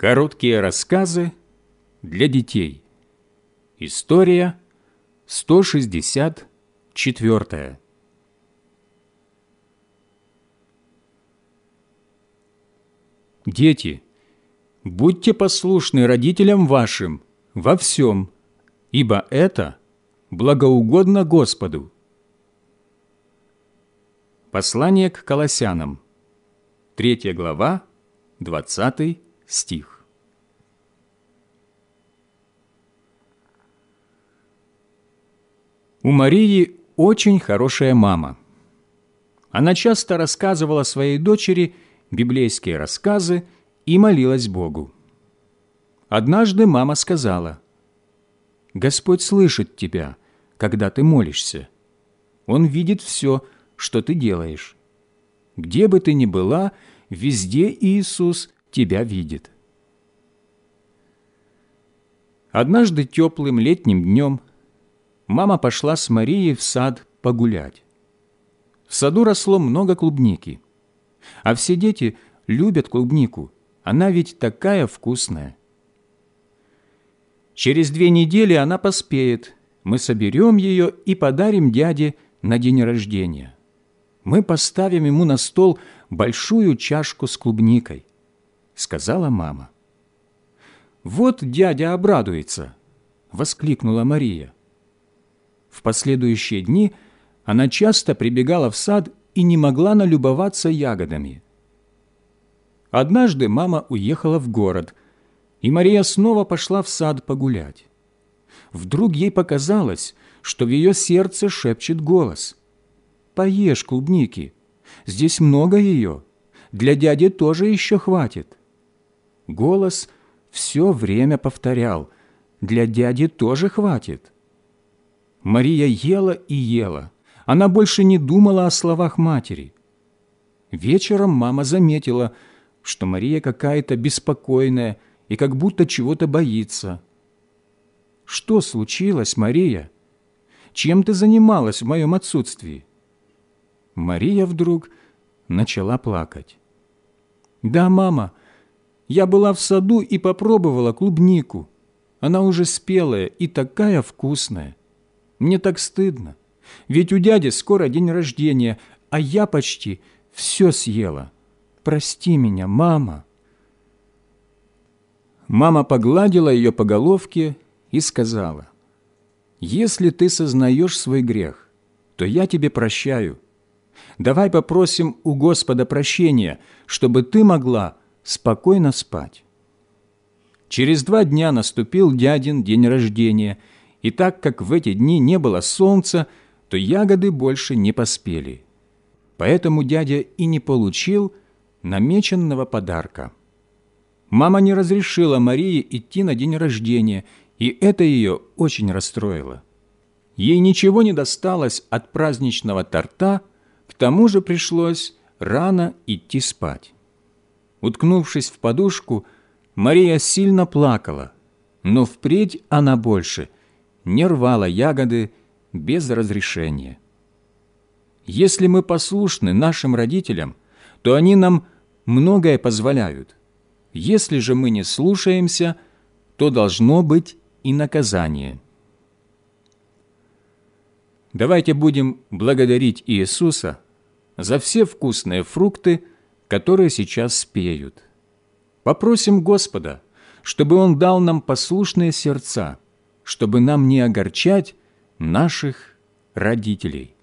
Короткие рассказы для детей. История 164. Дети, будьте послушны родителям вашим во всем, ибо это благоугодно Господу. Послание к Колоссянам, 3 глава, 20 стих. У Марии очень хорошая мама. Она часто рассказывала своей дочери библейские рассказы и молилась Богу. Однажды мама сказала, «Господь слышит тебя, когда ты молишься. Он видит все, что ты делаешь. Где бы ты ни была, везде Иисус тебя видит. Однажды теплым летним днем мама пошла с Марией в сад погулять. В саду росло много клубники, а все дети любят клубнику, она ведь такая вкусная. Через две недели она поспеет, мы соберем ее и подарим дяде на день рождения. Мы поставим ему на стол большую чашку с клубникой сказала мама. «Вот дядя обрадуется!» — воскликнула Мария. В последующие дни она часто прибегала в сад и не могла налюбоваться ягодами. Однажды мама уехала в город, и Мария снова пошла в сад погулять. Вдруг ей показалось, что в ее сердце шепчет голос. «Поешь клубники, здесь много ее, для дяди тоже еще хватит». Голос все время повторял «Для дяди тоже хватит». Мария ела и ела. Она больше не думала о словах матери. Вечером мама заметила, что Мария какая-то беспокойная и как будто чего-то боится. «Что случилось, Мария? Чем ты занималась в моем отсутствии?» Мария вдруг начала плакать. «Да, мама, я была в саду и попробовала клубнику. Она уже спелая и такая вкусная. Мне так стыдно, ведь у дяди скоро день рождения, а я почти все съела. Прости меня, мама». Мама погладила ее по головке и сказала, «Если ты сознаешь свой грех, то я тебе прощаю. Давай попросим у Господа прощения, чтобы ты могла спокойно спать. Через два дня наступил дядин день рождения, и так как в эти дни не было солнца, то ягоды больше не поспели. Поэтому дядя и не получил намеченного подарка. Мама не разрешила Марии идти на день рождения, и это ее очень расстроило. Ей ничего не досталось от праздничного торта, к тому же пришлось рано идти спать. Уткнувшись в подушку, Мария сильно плакала, но впредь она больше не рвала ягоды без разрешения. Если мы послушны нашим родителям, то они нам многое позволяют. Если же мы не слушаемся, то должно быть и наказание. Давайте будем благодарить Иисуса за все вкусные фрукты, которые сейчас спеют. Попросим Господа, чтобы Он дал нам послушные сердца, чтобы нам не огорчать наших родителей.